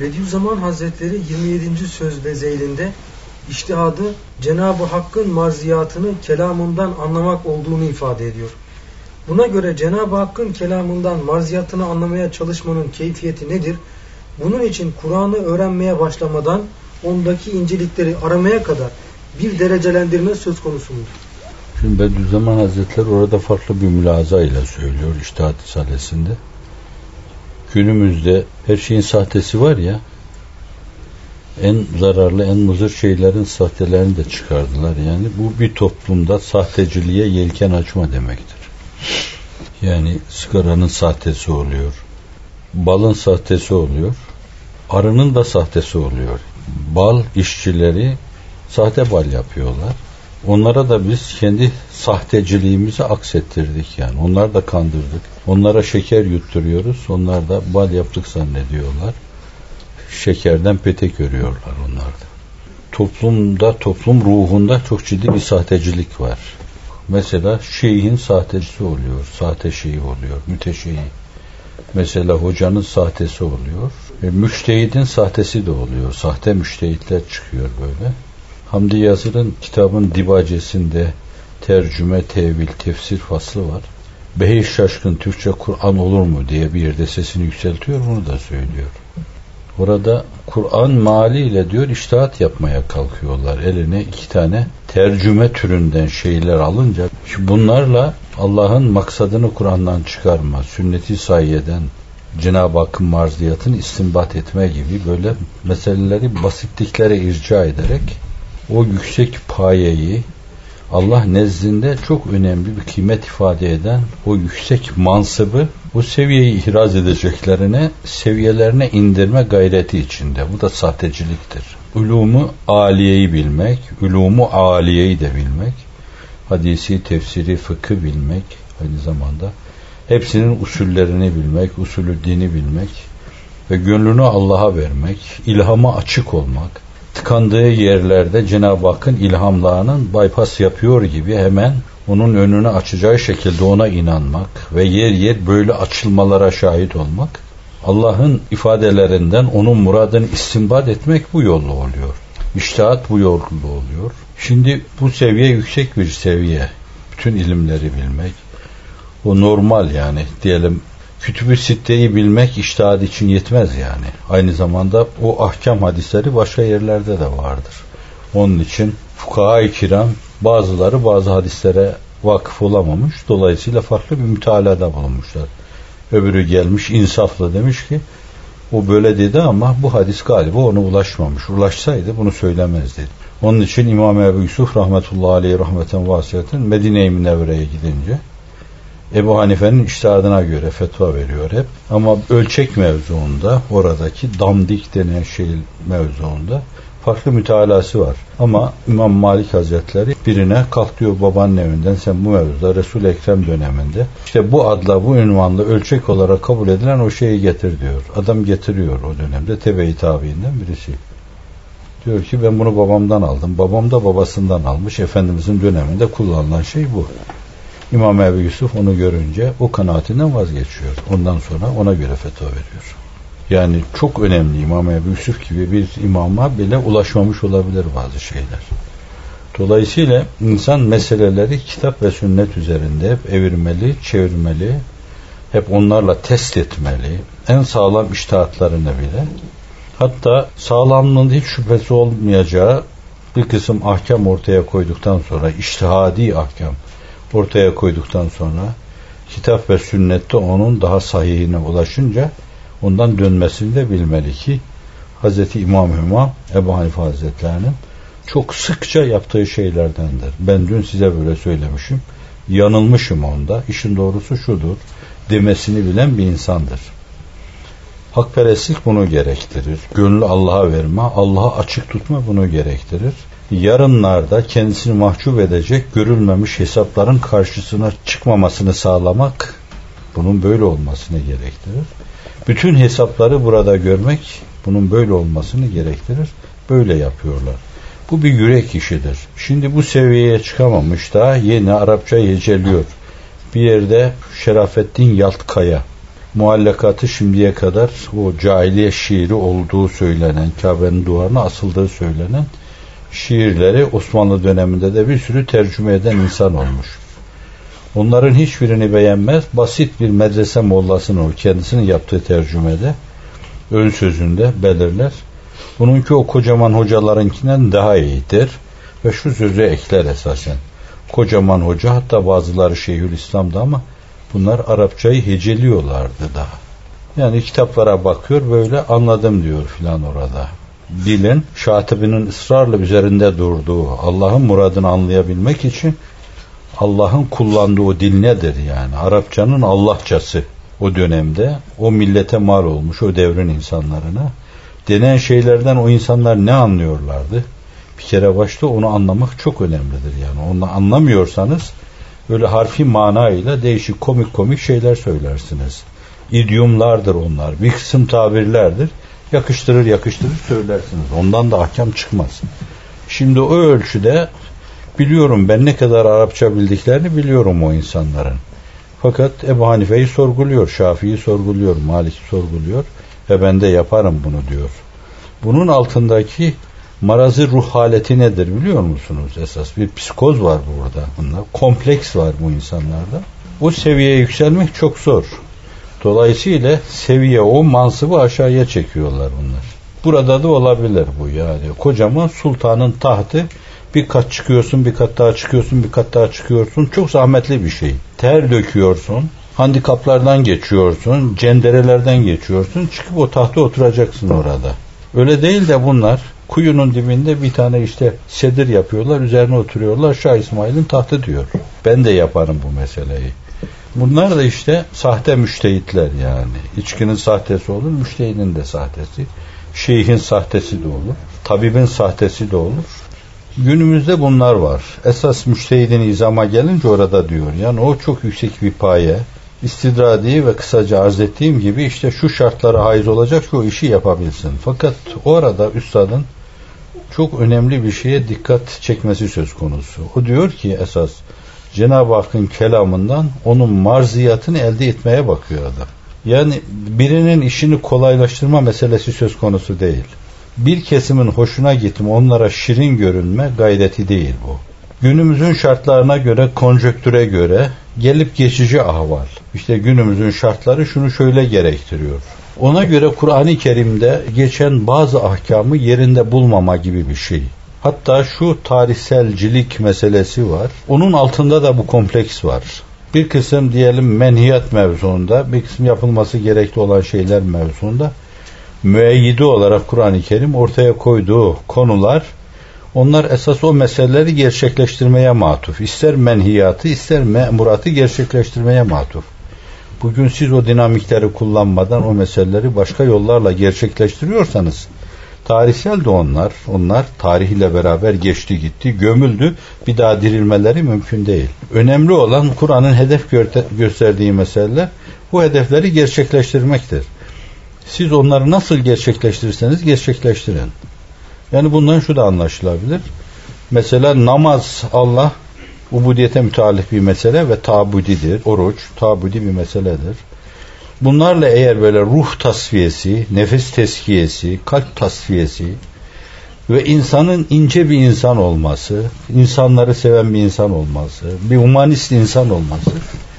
Bediüzzaman Hazretleri 27. söz bezeylinde iştihadı Cenab-ı Hakk'ın marziyatını kelamından anlamak olduğunu ifade ediyor. Buna göre Cenab-ı Hakk'ın kelamından marziyatını anlamaya çalışmanın keyfiyeti nedir? Bunun için Kur'an'ı öğrenmeye başlamadan ondaki incelikleri aramaya kadar bir derecelendirme söz konusu mudur? Şimdi Bediüzzaman Hazretleri orada farklı bir mülaza ile söylüyor İştihat Risalesi'nde. Günümüzde her şeyin sahtesi var ya en zararlı, en muzır şeylerin sahtelerini de çıkardılar. Yani bu bir toplumda sahteciliğe yelken açma demektir. Yani sigaranın sahtesi oluyor. Balın sahtesi oluyor. Arının da sahtesi oluyor. Bal işçileri sahte bal yapıyorlar. Onlara da biz kendi sahteciliğimizi aksettirdik yani. Onlar da kandırdık. Onlara şeker yutturuyoruz. Onlar da bal yaptık zannediyorlar. Şekerden petek örüyorlar onlar da. Toplumda, toplum ruhunda çok ciddi bir sahtecilik var. Mesela şeyhin sahtesi oluyor. Sahte şeyi oluyor. Müteşeyi. Mesela hocanın sahtesi oluyor. E, müştehidin sahtesi de oluyor. Sahte müştehitler çıkıyor böyle. Hamdi Yazır'ın kitabın dibacesinde tercüme, tevil, tefsir faslı var. Behiş Şaşkın Türkçe Kur'an olur mu diye bir yerde sesini yükseltiyor bunu da söylüyor. Orada Kur'an maliyle diyor iştihat yapmaya kalkıyorlar. Eline iki tane tercüme türünden şeyler alınca bunlarla Allah'ın maksadını Kur'an'dan çıkarma, sünneti sayyeden Cenab-ı Hakk'ın marziyatını istinbat etme gibi böyle meseleleri basitliklere irca ederek o yüksek payeyi Allah nezdinde çok önemli bir kıymet ifade eden o yüksek mansıbı bu seviyeyi ihraz edeceklerine seviyelerine indirme gayreti içinde. Bu da sahteciliktir. Ulumu aliyeyi bilmek, ulumu aliyeyi de bilmek, hadisi, tefsiri, fıkı bilmek aynı zamanda hepsinin usullerini bilmek, usulü dini bilmek ve gönlünü Allah'a vermek, ilhama açık olmak, tıkandığı yerlerde Cenab-ı Hakk'ın ilhamlarının bypass yapıyor gibi hemen onun önünü açacağı şekilde ona inanmak ve yer yer böyle açılmalara şahit olmak Allah'ın ifadelerinden onun muradını istinbat etmek bu yolla oluyor. İştihat bu yolla oluyor. Şimdi bu seviye yüksek bir seviye. Bütün ilimleri bilmek. O normal yani diyelim kütübü sitteyi bilmek iştihad için yetmez yani. Aynı zamanda o ahkam hadisleri başka yerlerde de vardır. Onun için fukaha-i kiram bazıları bazı hadislere vakıf olamamış. Dolayısıyla farklı bir mütalada bulunmuşlar. Öbürü gelmiş insaflı demiş ki o böyle dedi ama bu hadis galiba ona ulaşmamış. Ulaşsaydı bunu söylemezdi. Onun için İmam Ebu Yusuf rahmetullahi aleyhi rahmeten vasiyetin Medine-i Münevvere'ye gidince Ebu Hanife'nin iştihadına göre fetva veriyor hep. Ama ölçek mevzuunda oradaki damdik denen şey mevzuunda farklı mütalası var. Ama İmam Malik Hazretleri birine kalk diyor babanın evinden sen bu mevzuda Resul Ekrem döneminde işte bu adla bu ünvanla ölçek olarak kabul edilen o şeyi getir diyor. Adam getiriyor o dönemde tebe-i tabiinden birisi. Diyor ki ben bunu babamdan aldım. Babam da babasından almış. Efendimizin döneminde kullanılan şey bu. İmam Ebu Yusuf onu görünce o kanaatinden vazgeçiyor. Ondan sonra ona göre fetva veriyor. Yani çok önemli İmam Ebu Yusuf gibi bir imama bile ulaşmamış olabilir bazı şeyler. Dolayısıyla insan meseleleri kitap ve sünnet üzerinde hep evirmeli, çevirmeli, hep onlarla test etmeli. En sağlam iştahatlarını bile. Hatta sağlamlığında hiç şüphesi olmayacağı bir kısım ahkam ortaya koyduktan sonra iştihadi ahkam ortaya koyduktan sonra kitap ve sünnette onun daha sahihine ulaşınca ondan dönmesini de bilmeli ki Hz. İmam İmam Ebu Hanife Hazretlerinin çok sıkça yaptığı şeylerdendir. Ben dün size böyle söylemişim. Yanılmışım onda. İşin doğrusu şudur. Demesini bilen bir insandır. Hakperestlik bunu gerektirir. Gönlü Allah'a verme, Allah'a açık tutma bunu gerektirir yarınlarda kendisini mahcup edecek görülmemiş hesapların karşısına çıkmamasını sağlamak bunun böyle olmasını gerektirir. Bütün hesapları burada görmek bunun böyle olmasını gerektirir. Böyle yapıyorlar. Bu bir yürek işidir. Şimdi bu seviyeye çıkamamış da yeni Arapça yeceliyor. Bir yerde Şerafettin Yaltkaya muallakatı şimdiye kadar o cahiliye şiiri olduğu söylenen, Kabe'nin duvarına asıldığı söylenen şiirleri Osmanlı döneminde de bir sürü tercüme eden insan olmuş. Onların hiçbirini beğenmez. Basit bir medrese mollasını o kendisinin yaptığı tercümede ön sözünde belirler. Bununki o kocaman hocalarınkinden daha iyidir. Ve şu sözü ekler esasen. Kocaman hoca hatta bazıları Şeyhülislam'da ama bunlar Arapçayı heceliyorlardı daha. Yani kitaplara bakıyor böyle anladım diyor filan orada. Dilin şatibinin ısrarla üzerinde durduğu Allah'ın muradını anlayabilmek için Allah'ın kullandığı dil nedir yani? Arapçanın Allahçası o dönemde o millete mal olmuş o devrin insanlarına. Denen şeylerden o insanlar ne anlıyorlardı? Bir kere başta onu anlamak çok önemlidir yani. Onu anlamıyorsanız böyle harfi manayla değişik komik komik şeyler söylersiniz. İdiomlardır onlar. Bir kısım tabirlerdir. Yakıştırır yakıştırır söylersiniz. Ondan da ahkam çıkmaz. Şimdi o ölçüde biliyorum ben ne kadar Arapça bildiklerini biliyorum o insanların. Fakat Ebu Hanife'yi sorguluyor, Şafii'yi sorguluyor, Malik'i sorguluyor ve ben de yaparım bunu diyor. Bunun altındaki marazı ruh haleti nedir biliyor musunuz esas? Bir psikoz var burada. Bunlar. Kompleks var bu insanlarda. O seviyeye yükselmek çok zor. Dolayısıyla seviye o mansıbı aşağıya çekiyorlar bunlar. Burada da olabilir bu yani. Kocaman sultanın tahtı bir kat çıkıyorsun, bir kat daha çıkıyorsun, bir kat daha çıkıyorsun. Çok zahmetli bir şey. Ter döküyorsun, handikaplardan geçiyorsun, cenderelerden geçiyorsun. Çıkıp o tahta oturacaksın orada. Öyle değil de bunlar kuyunun dibinde bir tane işte sedir yapıyorlar, üzerine oturuyorlar. Şah İsmail'in tahtı diyor. Ben de yaparım bu meseleyi. Bunlar da işte sahte müştehitler yani. İçkinin sahtesi olur, müştehidin de sahtesi. Şeyhin sahtesi de olur. Tabibin sahtesi de olur. Günümüzde bunlar var. Esas müştehidin izama gelince orada diyor. Yani o çok yüksek bir paye. İstidradi ve kısaca arz ettiğim gibi işte şu şartlara haiz olacak ki o işi yapabilsin. Fakat orada üstadın çok önemli bir şeye dikkat çekmesi söz konusu. O diyor ki esas Cenab-ı Hakk'ın kelamından onun marziyatını elde etmeye bakıyor adam. Yani birinin işini kolaylaştırma meselesi söz konusu değil. Bir kesimin hoşuna gitme, onlara şirin görünme gayreti değil bu. Günümüzün şartlarına göre, konjöktüre göre gelip geçici ahval. İşte günümüzün şartları şunu şöyle gerektiriyor. Ona göre Kur'an-ı Kerim'de geçen bazı ahkamı yerinde bulmama gibi bir şey. Hatta şu tarihselcilik meselesi var. Onun altında da bu kompleks var. Bir kısım diyelim menhiyat mevzuunda, bir kısım yapılması gerekli olan şeyler mevzuunda müeyyidi olarak Kur'an-ı Kerim ortaya koyduğu konular onlar esas o meseleleri gerçekleştirmeye matuf. İster menhiyatı ister memuratı gerçekleştirmeye matuf. Bugün siz o dinamikleri kullanmadan o meseleleri başka yollarla gerçekleştiriyorsanız tarihsel de onlar. Onlar tarihle beraber geçti gitti, gömüldü. Bir daha dirilmeleri mümkün değil. Önemli olan Kur'an'ın hedef gösterdiği meseleler bu hedefleri gerçekleştirmektir. Siz onları nasıl gerçekleştirirseniz gerçekleştirin. Yani bundan şu da anlaşılabilir. Mesela namaz Allah ubudiyete müteallik bir mesele ve tabudidir. Oruç tabudi bir meseledir. Bunlarla eğer böyle ruh tasfiyesi, nefes teskiyesi, kalp tasfiyesi ve insanın ince bir insan olması, insanları seven bir insan olması, bir humanist insan olması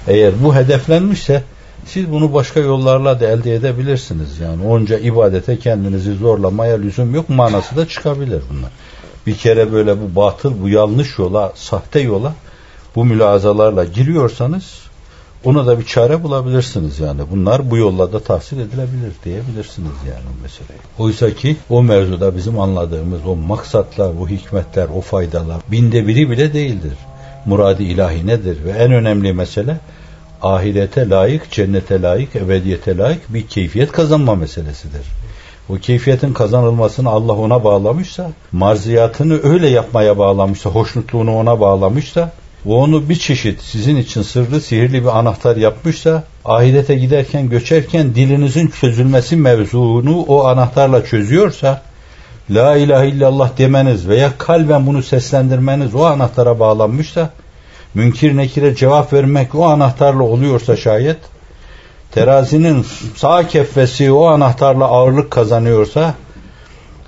eğer bu hedeflenmişse siz bunu başka yollarla da elde edebilirsiniz. Yani onca ibadete kendinizi zorlamaya lüzum yok manası da çıkabilir bunlar. Bir kere böyle bu batıl, bu yanlış yola, sahte yola bu mülazalarla giriyorsanız ona da bir çare bulabilirsiniz yani. Bunlar bu yolla da tahsil edilebilir diyebilirsiniz yani o meseleyi. Oysa ki o mevzuda bizim anladığımız o maksatlar, o hikmetler, o faydalar binde biri bile değildir. Muradi ilahi nedir? Ve en önemli mesele ahirete layık, cennete layık, ebediyete layık bir keyfiyet kazanma meselesidir. O keyfiyetin kazanılmasını Allah ona bağlamışsa, marziyatını öyle yapmaya bağlamışsa, hoşnutluğunu ona bağlamışsa, ve onu bir çeşit sizin için sırrı, sihirli bir anahtar yapmışsa, ahirete giderken, göçerken dilinizin çözülmesi mevzunu o anahtarla çözüyorsa, La ilahe illallah demeniz veya kalben bunu seslendirmeniz o anahtara bağlanmışsa, münkir nekire cevap vermek o anahtarla oluyorsa şayet terazinin sağ keffesi o anahtarla ağırlık kazanıyorsa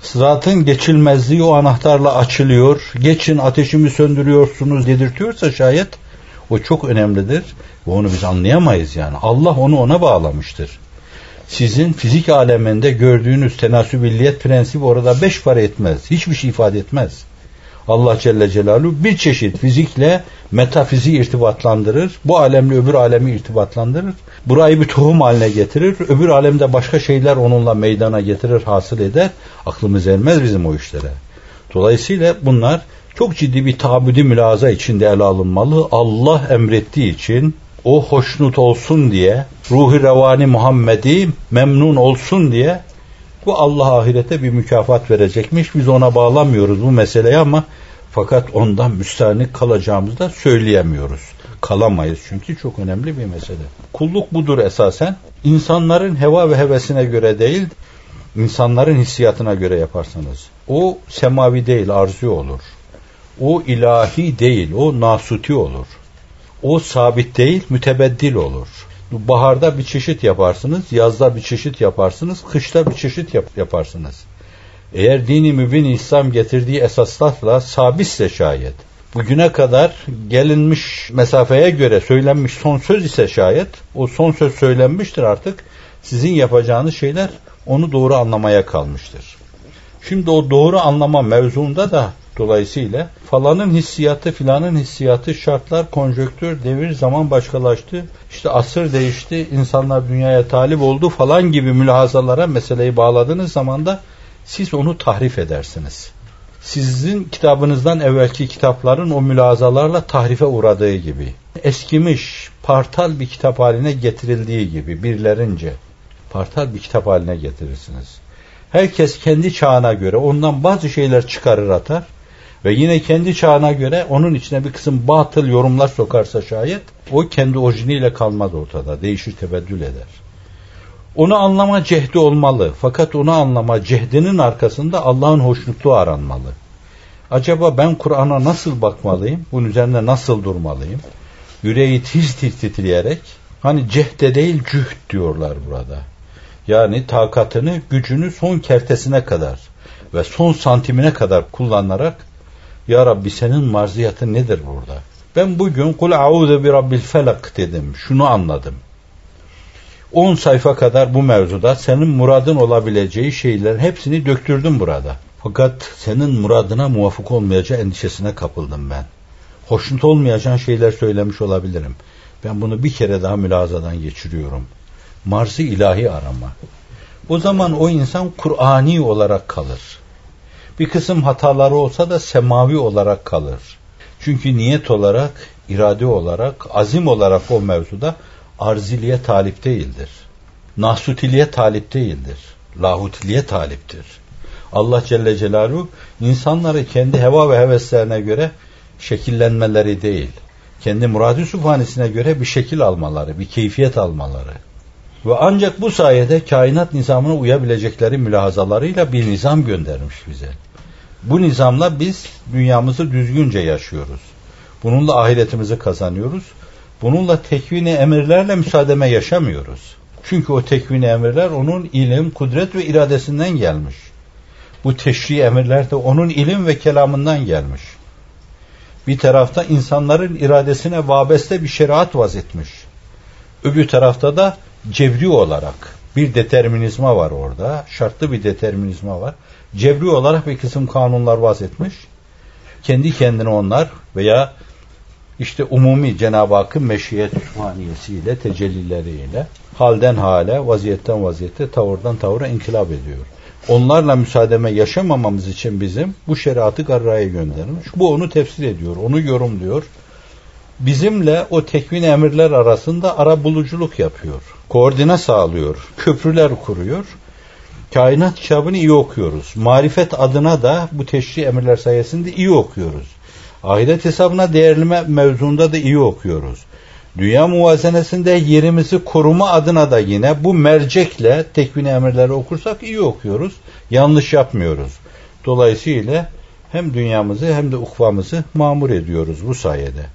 sıratın geçilmezliği o anahtarla açılıyor. Geçin ateşimi söndürüyorsunuz dedirtiyorsa şayet o çok önemlidir ve onu biz anlayamayız yani. Allah onu ona bağlamıştır. Sizin fizik aleminde gördüğünüz tenasübilliyet prensibi orada beş para etmez. Hiçbir şey ifade etmez. Allah Celle Celaluhu bir çeşit fizikle metafiziği irtibatlandırır. Bu alemle öbür alemi irtibatlandırır. Burayı bir tohum haline getirir. Öbür alemde başka şeyler onunla meydana getirir, hasıl eder. Aklımız ermez bizim o işlere. Dolayısıyla bunlar çok ciddi bir tabüdü mülaza içinde ele alınmalı. Allah emrettiği için o hoşnut olsun diye, ruhi revani Muhammed'i memnun olsun diye bu Allah ahirete bir mükafat verecekmiş. Biz ona bağlamıyoruz bu meseleyi ama fakat ondan müstahnik kalacağımızı da söyleyemiyoruz. Kalamayız çünkü çok önemli bir mesele. Kulluk budur esasen. İnsanların heva ve hevesine göre değil, insanların hissiyatına göre yaparsanız. O semavi değil, arzu olur. O ilahi değil, o nasuti olur. O sabit değil, mütebeddil olur. Baharda bir çeşit yaparsınız, yazda bir çeşit yaparsınız, kışta bir çeşit yap yaparsınız. Eğer dini mübin İslam getirdiği esaslarla sabitse şayet, bugüne kadar gelinmiş mesafeye göre söylenmiş son söz ise şayet, o son söz söylenmiştir artık, sizin yapacağınız şeyler onu doğru anlamaya kalmıştır. Şimdi o doğru anlama mevzuunda da dolayısıyla falanın hissiyatı filanın hissiyatı şartlar konjöktür devir zaman başkalaştı işte asır değişti insanlar dünyaya talip oldu falan gibi mülahazalara meseleyi bağladığınız zaman da siz onu tahrif edersiniz. Sizin kitabınızdan evvelki kitapların o mülazalarla tahrife uğradığı gibi eskimiş partal bir kitap haline getirildiği gibi birlerince partal bir kitap haline getirirsiniz. Herkes kendi çağına göre ondan bazı şeyler çıkarır atar ve yine kendi çağına göre onun içine bir kısım batıl yorumlar sokarsa şayet o kendi orijiniyle kalmaz ortada. Değişir tebeddül eder. Onu anlama cehdi olmalı. Fakat onu anlama cehdinin arkasında Allah'ın hoşnutluğu aranmalı. Acaba ben Kur'an'a nasıl bakmalıyım? Bunun üzerine nasıl durmalıyım? Yüreği tiz tiz titreyerek hani cehde değil cühd diyorlar burada. Yani takatını, gücünü son kertesine kadar ve son santimine kadar kullanarak Ya Rabbi senin marziyatın nedir burada? Ben bugün kul auzu bi rabbil felak dedim. Şunu anladım. 10 sayfa kadar bu mevzuda senin muradın olabileceği şeylerin hepsini döktürdüm burada. Fakat senin muradına muvafık olmayacağı endişesine kapıldım ben. Hoşnut olmayacağın şeyler söylemiş olabilirim. Ben bunu bir kere daha mülazadan geçiriyorum. Marzı ilahi arama. O zaman o insan Kur'ani olarak kalır. Bir kısım hataları olsa da semavi olarak kalır. Çünkü niyet olarak, irade olarak, azim olarak o mevzuda arziliğe talip değildir. Nahsutiliğe talip değildir. Lahutiliğe taliptir. Allah Celle Celaluhu insanları kendi heva ve heveslerine göre şekillenmeleri değil, kendi murad-ı sübhanesine göre bir şekil almaları, bir keyfiyet almaları. Ve ancak bu sayede kainat nizamına uyabilecekleri mülahazalarıyla bir nizam göndermiş bize. Bu nizamla biz dünyamızı düzgünce yaşıyoruz. Bununla ahiretimizi kazanıyoruz. Bununla tekvini emirlerle müsaademe yaşamıyoruz. Çünkü o tekvini emirler onun ilim, kudret ve iradesinden gelmiş. Bu teşri emirler de onun ilim ve kelamından gelmiş. Bir tarafta insanların iradesine vabeste bir şeriat vaz etmiş. Öbür tarafta da cebri olarak bir determinizma var orada. Şartlı bir determinizma var. Cebri olarak bir kısım kanunlar vaz etmiş. Kendi kendine onlar veya işte umumi Cenab-ı Hakk'ın meşiyet sübhaniyesiyle, tecellileriyle halden hale, vaziyetten vaziyette, tavırdan tavıra inkılap ediyor. Onlarla müsaademe yaşamamamız için bizim bu şeriatı garraya göndermiş. Bu onu tefsir ediyor, onu yorumluyor. Bizimle o tekvin emirler arasında ara buluculuk yapıyor. Koordine sağlıyor, köprüler kuruyor. Kainat kitabını iyi okuyoruz. Marifet adına da bu teşri emirler sayesinde iyi okuyoruz. Ahiret hesabına değerleme mevzunda da iyi okuyoruz. Dünya muvazenesinde yerimizi koruma adına da yine bu mercekle tekvin emirleri okursak iyi okuyoruz. Yanlış yapmıyoruz. Dolayısıyla hem dünyamızı hem de ukvamızı mamur ediyoruz bu sayede.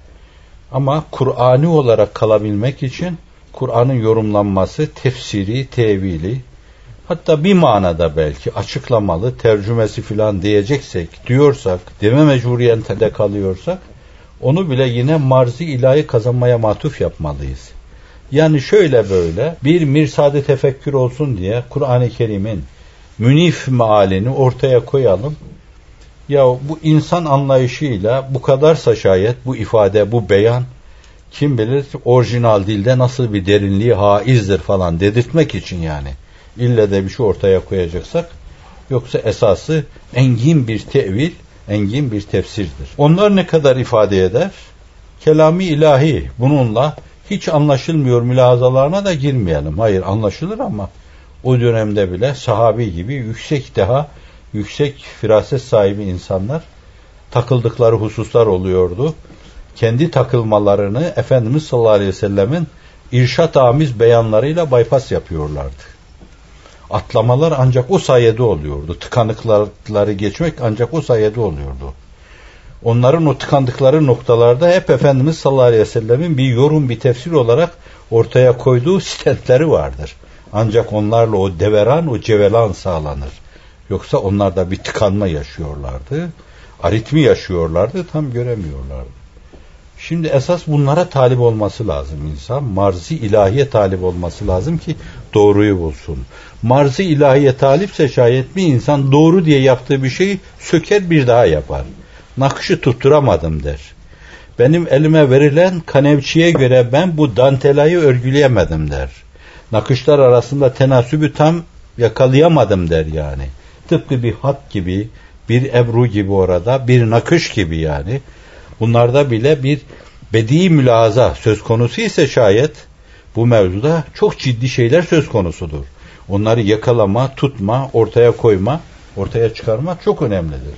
Ama Kur'ani olarak kalabilmek için Kur'an'ın yorumlanması, tefsiri, tevili, hatta bir manada belki açıklamalı, tercümesi filan diyeceksek, diyorsak, deme mecburiyetinde kalıyorsak, onu bile yine marzi ilahi kazanmaya matuf yapmalıyız. Yani şöyle böyle bir mirsade tefekkür olsun diye Kur'an-ı Kerim'in münif mealini ortaya koyalım. Ya bu insan anlayışıyla bu kadarsa şayet bu ifade, bu beyan kim bilir orijinal dilde nasıl bir derinliği haizdir falan dedirtmek için yani. İlle de bir şey ortaya koyacaksak yoksa esası engin bir tevil, engin bir tefsirdir. Onlar ne kadar ifade eder? Kelami ilahi bununla hiç anlaşılmıyor mülazalarına da girmeyelim. Hayır anlaşılır ama o dönemde bile sahabi gibi yüksek daha yüksek firaset sahibi insanlar takıldıkları hususlar oluyordu. Kendi takılmalarını Efendimiz sallallahu aleyhi ve sellemin irşat amiz beyanlarıyla bypass yapıyorlardı. Atlamalar ancak o sayede oluyordu. Tıkanıkları geçmek ancak o sayede oluyordu. Onların o tıkandıkları noktalarda hep Efendimiz sallallahu aleyhi ve sellemin bir yorum, bir tefsir olarak ortaya koyduğu stentleri vardır. Ancak onlarla o deveran, o cevelan sağlanır. Yoksa onlar da bir tıkanma yaşıyorlardı. Aritmi yaşıyorlardı, tam göremiyorlardı. Şimdi esas bunlara talip olması lazım insan. Marzi ilahiye talip olması lazım ki doğruyu bulsun. Marzi ilahiye talipse şayet bir insan doğru diye yaptığı bir şeyi söker bir daha yapar. Nakışı tutturamadım der. Benim elime verilen kanevçiye göre ben bu dantelayı örgüleyemedim der. Nakışlar arasında tenasübü tam yakalayamadım der yani. Tıpkı bir hat gibi, bir ebru gibi orada, bir nakış gibi yani. Bunlarda bile bir bedi mülaza söz konusu ise şayet bu mevzuda çok ciddi şeyler söz konusudur. Onları yakalama, tutma, ortaya koyma, ortaya çıkarma çok önemlidir.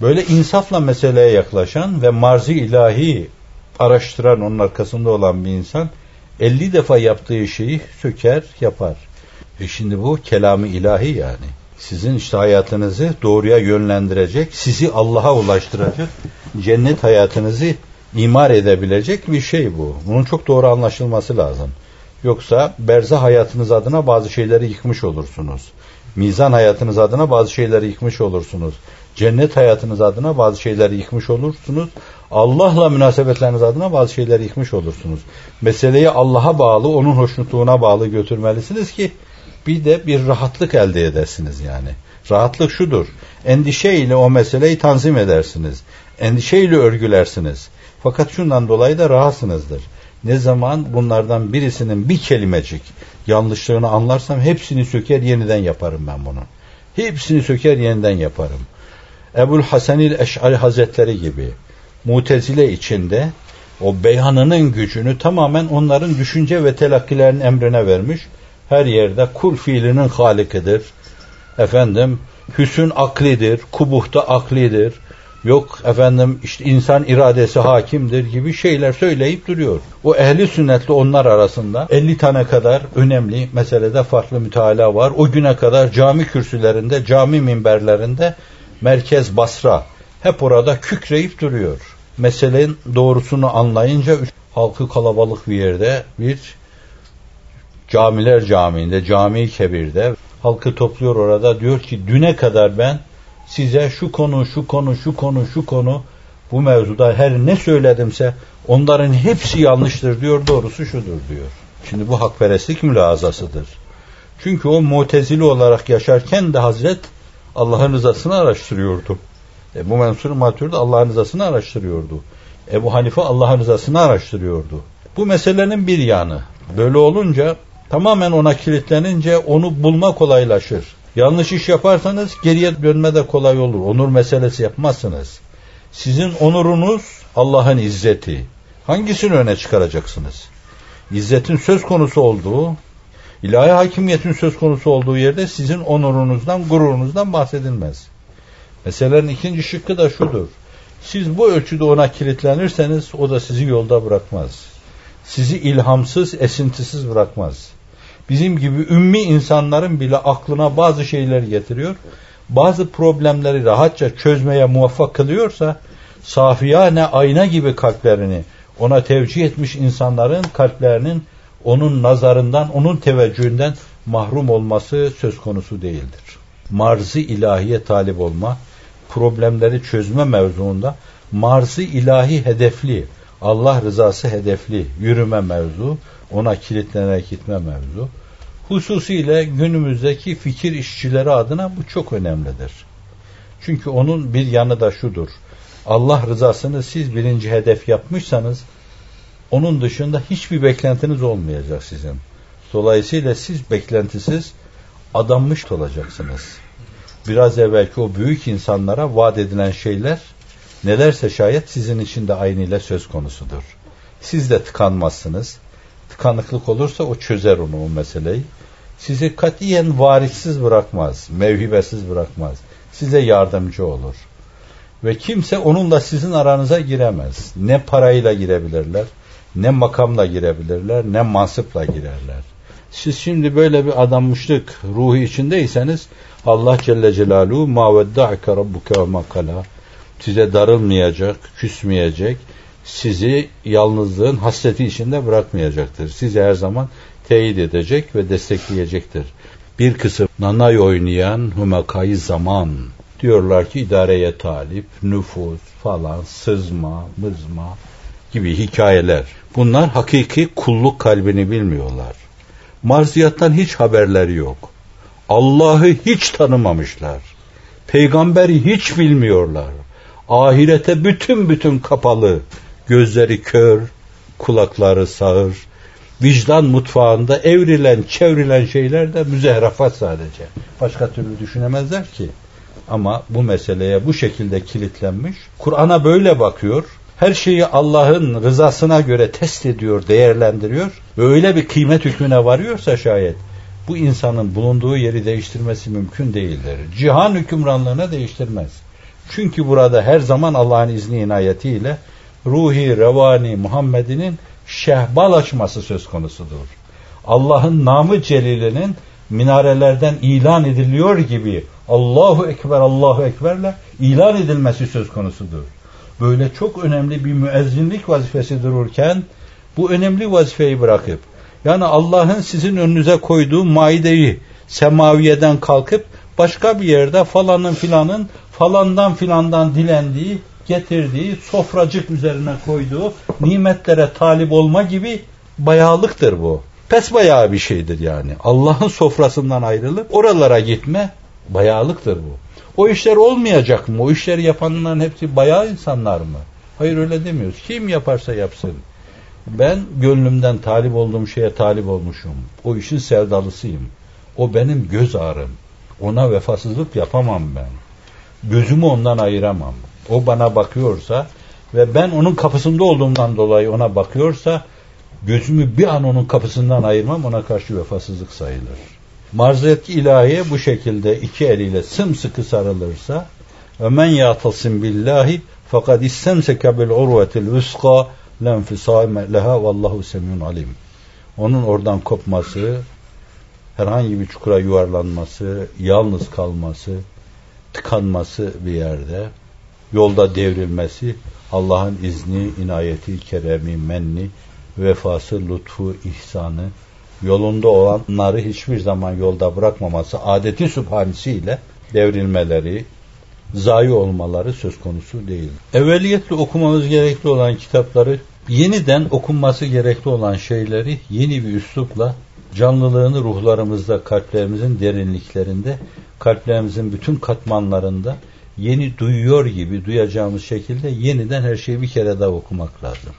Böyle insafla meseleye yaklaşan ve marzi ilahi araştıran onun arkasında olan bir insan 50 defa yaptığı şeyi söker, yapar. E şimdi bu kelamı ilahi yani. Sizin işte hayatınızı doğruya yönlendirecek, sizi Allah'a ulaştıracak, cennet hayatınızı imar edebilecek bir şey bu. Bunun çok doğru anlaşılması lazım. Yoksa berze hayatınız adına bazı şeyleri yıkmış olursunuz. Mizan hayatınız adına bazı şeyleri yıkmış olursunuz. Cennet hayatınız adına bazı şeyleri yıkmış olursunuz. Allah'la münasebetleriniz adına bazı şeyleri yıkmış olursunuz. Meseleyi Allah'a bağlı, onun hoşnutluğuna bağlı götürmelisiniz ki bir de bir rahatlık elde edersiniz yani. Rahatlık şudur. Endişeyle o meseleyi tanzim edersiniz. Endişeyle örgülersiniz. Fakat şundan dolayı da rahatsınızdır. Ne zaman bunlardan birisinin bir kelimecik yanlışlığını anlarsam hepsini söker yeniden yaparım ben bunu. Hepsini söker yeniden yaparım. Ebul Hasanil Eş'ari Hazretleri gibi mutezile içinde o beyanının gücünü tamamen onların düşünce ve telakkilerin emrine vermiş. Her yerde kul fiilinin halikidir. Efendim hüsün aklidir, kubuhta aklidir. Yok efendim işte insan iradesi hakimdir gibi şeyler söyleyip duruyor. O ehli sünnetle onlar arasında 50 tane kadar önemli meselede farklı müteala var. O güne kadar cami kürsülerinde, cami minberlerinde merkez Basra hep orada kükreyip duruyor. Meselenin doğrusunu anlayınca halkı kalabalık bir yerde bir camiler camiinde, cami kebirde halkı topluyor orada diyor ki düne kadar ben size şu konu, şu konu, şu konu, şu konu bu mevzuda her ne söyledimse onların hepsi yanlıştır diyor, doğrusu şudur diyor. Şimdi bu hakperestlik mülazasıdır. Çünkü o mutezili olarak yaşarken de Hazret Allah'ın rızasını araştırıyordu. Ebu Mansur Maturidi Allah'ın rızasını araştırıyordu. Ebu Hanife Allah'ın rızasını araştırıyordu. Bu meselenin bir yanı. Böyle olunca tamamen ona kilitlenince onu bulma kolaylaşır. Yanlış iş yaparsanız geriye dönme de kolay olur. Onur meselesi yapmazsınız. Sizin onurunuz Allah'ın izzeti. Hangisini öne çıkaracaksınız? İzzetin söz konusu olduğu, ilahi hakimiyetin söz konusu olduğu yerde sizin onurunuzdan, gururunuzdan bahsedilmez. Meselenin ikinci şıkkı da şudur. Siz bu ölçüde ona kilitlenirseniz o da sizi yolda bırakmaz. Sizi ilhamsız, esintisiz bırakmaz. Bizim gibi ümmi insanların bile aklına bazı şeyler getiriyor. Bazı problemleri rahatça çözmeye muvaffak kılıyorsa safiyane ayna gibi kalplerini ona tevcih etmiş insanların kalplerinin onun nazarından, onun teveccühünden mahrum olması söz konusu değildir. Marzı ilahiye talip olma, problemleri çözme mevzuunda marzı ilahi hedefli, Allah rızası hedefli yürüme mevzu, ona kilitlenerek gitme mevzu. Hususiyle günümüzdeki fikir işçileri adına bu çok önemlidir. Çünkü onun bir yanı da şudur. Allah rızasını siz birinci hedef yapmışsanız onun dışında hiçbir beklentiniz olmayacak sizin. Dolayısıyla siz beklentisiz adanmış olacaksınız. Biraz evvelki o büyük insanlara vaat edilen şeyler nelerse şayet sizin için de aynıyla söz konusudur. Siz de tıkanmazsınız. Tıkanıklık olursa o çözer onu o meseleyi. Sizi katiyen variksiz bırakmaz, mevhibesiz bırakmaz. Size yardımcı olur. Ve kimse onunla sizin aranıza giremez. Ne parayla girebilirler, ne makamla girebilirler, ne mansıpla girerler. Siz şimdi böyle bir adanmışlık ruhu içindeyseniz Allah Celle Celaluhu ma vedda'ike rabbuke ve makala size darılmayacak, küsmeyecek, sizi yalnızlığın hasreti içinde bırakmayacaktır. Sizi her zaman teyit edecek ve destekleyecektir. Bir kısım nanay oynayan humakayı zaman diyorlar ki idareye talip, nüfus falan, sızma, mızma gibi hikayeler. Bunlar hakiki kulluk kalbini bilmiyorlar. Marziyattan hiç haberleri yok. Allah'ı hiç tanımamışlar. Peygamberi hiç bilmiyorlar. Ahirete bütün bütün kapalı. Gözleri kör, kulakları sağır. Vicdan mutfağında evrilen, çevrilen şeyler de müzehrafat sadece. Başka türlü düşünemezler ki. Ama bu meseleye bu şekilde kilitlenmiş. Kur'an'a böyle bakıyor. Her şeyi Allah'ın rızasına göre test ediyor, değerlendiriyor. Öyle bir kıymet hükmüne varıyorsa şayet bu insanın bulunduğu yeri değiştirmesi mümkün değildir. Cihan hükümranlığına değiştirmez. Çünkü burada her zaman Allah'ın izni inayetiyle ruhi revani Muhammed'inin şehbal açması söz konusudur. Allah'ın namı celilinin minarelerden ilan ediliyor gibi Allahu Ekber Allahu Ekber'le ilan edilmesi söz konusudur. Böyle çok önemli bir müezzinlik vazifesi dururken bu önemli vazifeyi bırakıp yani Allah'ın sizin önünüze koyduğu maideyi semaviyeden kalkıp başka bir yerde falanın filanın falandan filandan dilendiği, getirdiği, sofracık üzerine koyduğu nimetlere talip olma gibi bayağılıktır bu. Pes bayağı bir şeydir yani. Allah'ın sofrasından ayrılıp oralara gitme bayağılıktır bu. O işler olmayacak mı? O işleri yapanların hepsi bayağı insanlar mı? Hayır öyle demiyoruz. Kim yaparsa yapsın. Ben gönlümden talip olduğum şeye talip olmuşum. O işin sevdalısıyım. O benim göz ağrım. Ona vefasızlık yapamam ben. Gözümü ondan ayıramam. O bana bakıyorsa ve ben onun kapısında olduğumdan dolayı ona bakıyorsa gözümü bir an onun kapısından ayırmam ona karşı vefasızlık sayılır. Marziyet ilahiye bu şekilde iki eliyle sımsıkı sarılırsa ve men yatasın billahi fakat istemseke bil urvetil uska lenfisame leha vallahu semyun alim. Onun oradan kopması, herhangi bir çukura yuvarlanması, yalnız kalması, tıkanması bir yerde, yolda devrilmesi, Allah'ın izni, inayeti, keremi, menni, vefası, lütfu, ihsanı, yolunda olanları hiçbir zaman yolda bırakmaması, adeti sübhanesiyle devrilmeleri, zayi olmaları söz konusu değil. Evveliyetle okumamız gerekli olan kitapları, yeniden okunması gerekli olan şeyleri yeni bir üslupla canlılığını ruhlarımızda, kalplerimizin derinliklerinde, kalplerimizin bütün katmanlarında yeni duyuyor gibi duyacağımız şekilde yeniden her şeyi bir kere daha okumak lazım.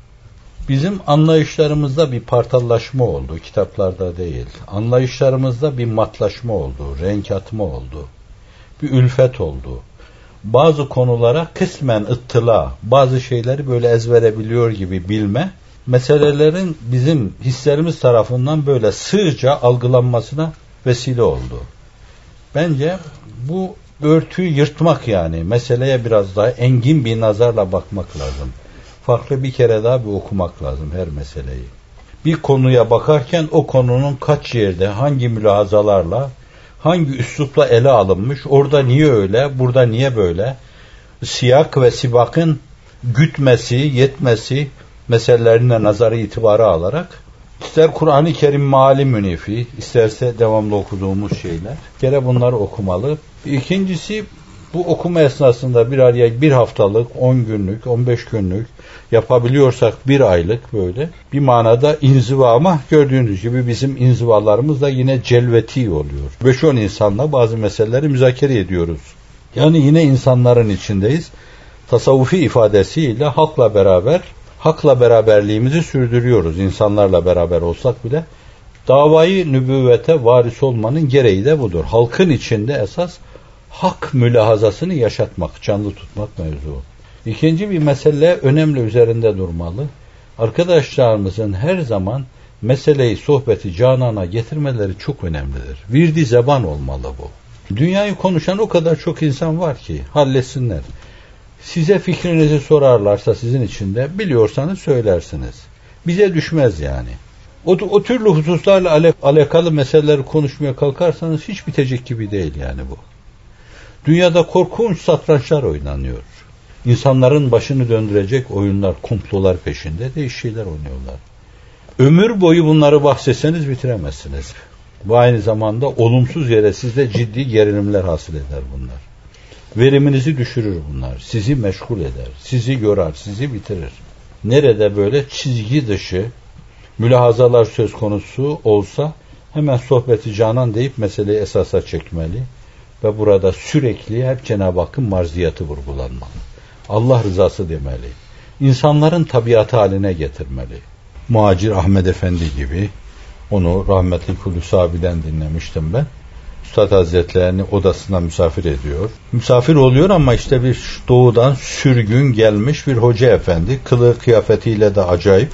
Bizim anlayışlarımızda bir partallaşma oldu, kitaplarda değil. Anlayışlarımızda bir matlaşma oldu, renk atma oldu. Bir ülfet oldu. Bazı konulara kısmen ıttıla, bazı şeyleri böyle ezbere biliyor gibi bilme, meselelerin bizim hislerimiz tarafından böyle sığca algılanmasına vesile oldu. Bence bu örtüyü yırtmak yani meseleye biraz daha engin bir nazarla bakmak lazım. Farklı bir kere daha bir okumak lazım her meseleyi. Bir konuya bakarken o konunun kaç yerde, hangi mülahazalarla, hangi üslupla ele alınmış, orada niye öyle, burada niye böyle, siyak ve sibakın gütmesi, yetmesi, meselelerine nazarı itibarı alarak İster Kur'an-ı Kerim mali münefi, isterse devamlı okuduğumuz şeyler. Kere bunları okumalı. İkincisi bu okuma esnasında bir araya bir haftalık, on günlük, on beş günlük yapabiliyorsak bir aylık böyle bir manada inziva ama gördüğünüz gibi bizim inzivalarımız da yine celveti oluyor. Beş on insanla bazı meseleleri müzakere ediyoruz. Yani yine insanların içindeyiz. Tasavvufi ifadesiyle halkla beraber hakla beraberliğimizi sürdürüyoruz. insanlarla beraber olsak bile davayı nübüvvete varis olmanın gereği de budur. Halkın içinde esas hak mülahazasını yaşatmak, canlı tutmak mevzu. İkinci bir mesele önemli üzerinde durmalı. Arkadaşlarımızın her zaman meseleyi, sohbeti canana getirmeleri çok önemlidir. Virdi zeban olmalı bu. Dünyayı konuşan o kadar çok insan var ki halletsinler. Size fikrinizi sorarlarsa sizin için de biliyorsanız söylersiniz. Bize düşmez yani. O, o türlü hususlarla ale, alakalı meseleleri konuşmaya kalkarsanız hiç bitecek gibi değil yani bu. Dünyada korkunç satrançlar oynanıyor. İnsanların başını döndürecek oyunlar, komplolar peşinde değişik şeyler oynuyorlar. Ömür boyu bunları bahsetseniz bitiremezsiniz. Bu aynı zamanda olumsuz yere sizde ciddi gerilimler hasıl eder bunlar. Veriminizi düşürür bunlar. Sizi meşgul eder. Sizi yorar, sizi bitirir. Nerede böyle çizgi dışı mülahazalar söz konusu olsa hemen sohbeti canan deyip meseleyi esasa çekmeli ve burada sürekli hep Cenab-ı Hakk'ın marziyatı vurgulanmalı. Allah rızası demeli. İnsanların tabiatı haline getirmeli. Muhacir Ahmet Efendi gibi onu rahmetli Hulusi abiden dinlemiştim ben. Üstad Hazretlerini odasına misafir ediyor. Misafir oluyor ama işte bir doğudan sürgün gelmiş bir hoca efendi. Kılığı kıyafetiyle de acayip.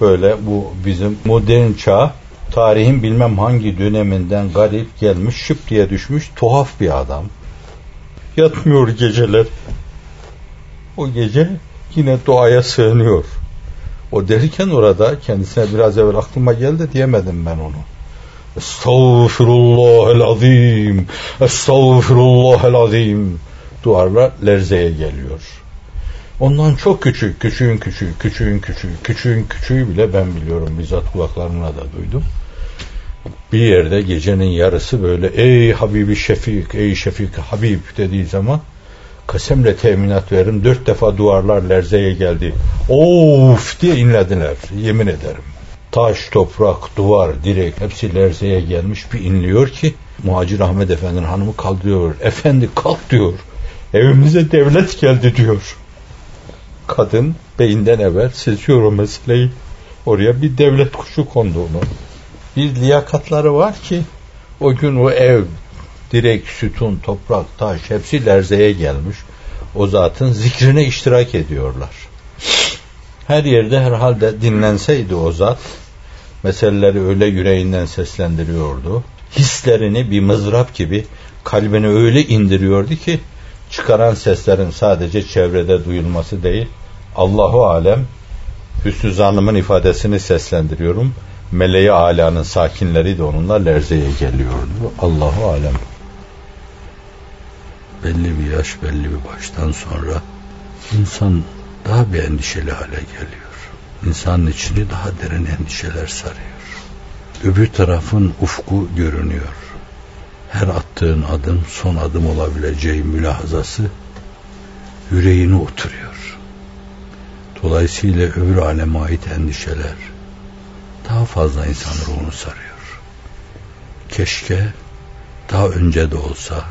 Böyle bu bizim modern çağ tarihin bilmem hangi döneminden garip gelmiş şıp diye düşmüş tuhaf bir adam. Yatmıyor geceler. O gece yine doğaya sığınıyor. O derken orada kendisine biraz evvel aklıma geldi diyemedim ben onu. Estağfirullahel azim. Estağfirullahel azim. Duvarlar lerzeye geliyor. Ondan çok küçük, küçüğün küçüğü, küçüğün küçüğü, küçüğün küçüğü bile ben biliyorum. Bizzat kulaklarımla da duydum. Bir yerde gecenin yarısı böyle ey Habibi Şefik, ey Şefik Habib dediği zaman kasemle teminat verin. Dört defa duvarlar lerzeye geldi. Of diye inlediler. Yemin ederim. Taş, toprak, duvar, direk hepsi lerzeye gelmiş bir inliyor ki Muhacir Ahmet Efendi'nin hanımı kaldırıyor. Efendi kalk diyor. Evimize devlet geldi diyor. Kadın beyinden evvel seziyor o meseleyi. Oraya bir devlet kuşu konduğunu. Bir liyakatları var ki o gün o ev direk, sütun, toprak, taş hepsi lerzeye gelmiş. O zatın zikrine iştirak ediyorlar. Her yerde herhalde dinlenseydi o zat, meseleleri öyle yüreğinden seslendiriyordu. Hislerini bir mızrap gibi kalbine öyle indiriyordu ki çıkaran seslerin sadece çevrede duyulması değil, Allahu alem Hüsnü Zanım'ın ifadesini seslendiriyorum. Meleği alanın sakinleri de onunla lerzeye geliyordu. Allahu alem belli bir yaş, belli bir baştan sonra insan daha bir endişeli hale geliyor. İnsanın içini daha derin endişeler sarıyor. Öbür tarafın ufku görünüyor. Her attığın adım son adım olabileceği mülahazası yüreğine oturuyor. Dolayısıyla öbür aleme ait endişeler daha fazla insan ruhunu sarıyor. Keşke daha önce de olsa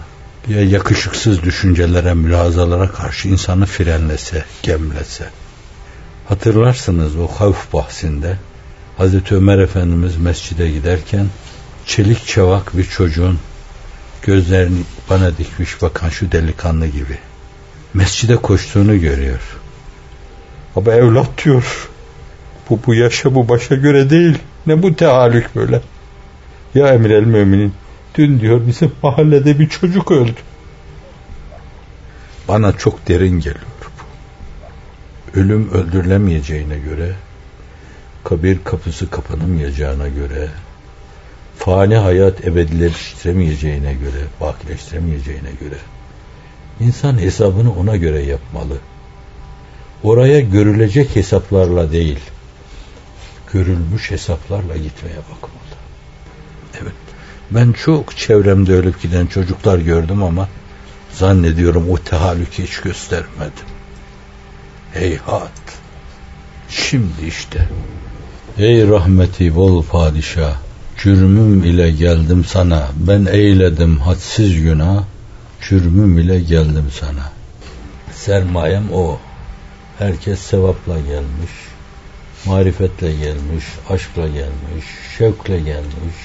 ya yakışıksız düşüncelere, mülazalara karşı insanı frenlese, gemlese. Hatırlarsınız o havf bahsinde Hazreti Ömer Efendimiz mescide giderken çelik çavak bir çocuğun gözlerini bana dikmiş bakan şu delikanlı gibi mescide koştuğunu görüyor. Ama evlat diyor. Bu bu yaşa bu başa göre değil. Ne bu teallük böyle. Ya emir el müminin Dün diyor bizim mahallede bir çocuk öldü. Bana çok derin geliyor. Ölüm öldürülemeyeceğine göre, kabir kapısı kapanamayacağına göre, fani hayat ebedileştiremeyeceğine göre, bakileştiremeyeceğine göre, insan hesabını ona göre yapmalı. Oraya görülecek hesaplarla değil, görülmüş hesaplarla gitmeye bakmalı. Evet. Ben çok çevremde ölüp giden çocuklar gördüm ama zannediyorum o tehallükü hiç göstermedim. Heyhat. Şimdi işte. Ey rahmeti bol padişah, cürmüm ile geldim sana, ben eyledim hadsiz günah, cürmüm ile geldim sana. Sermayem o. Herkes sevapla gelmiş, marifetle gelmiş, aşkla gelmiş, şevkle gelmiş.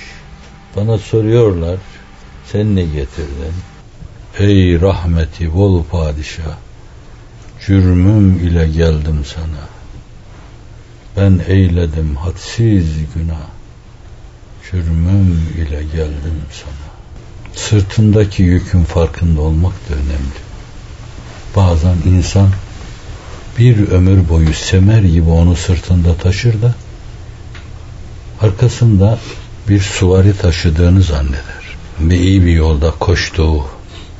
Bana soruyorlar, sen ne getirdin? Ey rahmeti bol padişah, cürmüm ile geldim sana. Ben eyledim hadsiz günah, cürmüm ile geldim sana. Sırtındaki yükün farkında olmak da önemli. Bazen insan bir ömür boyu semer gibi onu sırtında taşır da arkasında bir suvari taşıdığını zanneder. Ve iyi bir yolda koştuğu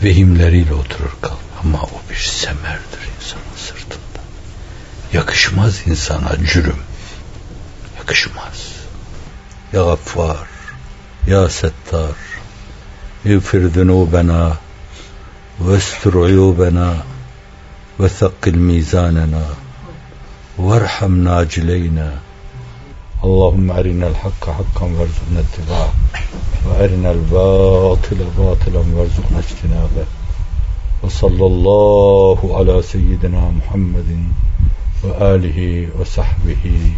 vehimleriyle oturur kal. Ama o bir semerdir insanın sırtında. Yakışmaz insana cürüm. Yakışmaz. Ya Gaffar, Ya Settar, اغفر ذنوبنا واستر عيوبنا وثقل ميزاننا وارحم ناجلينا اللهم أرنا الحق حقا وارزقنا اتباعه وأرنا الباطل باطلا وارزقنا اجتنابه وصلى الله على سيدنا محمد وآله وصحبه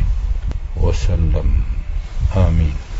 وسلم. آمين.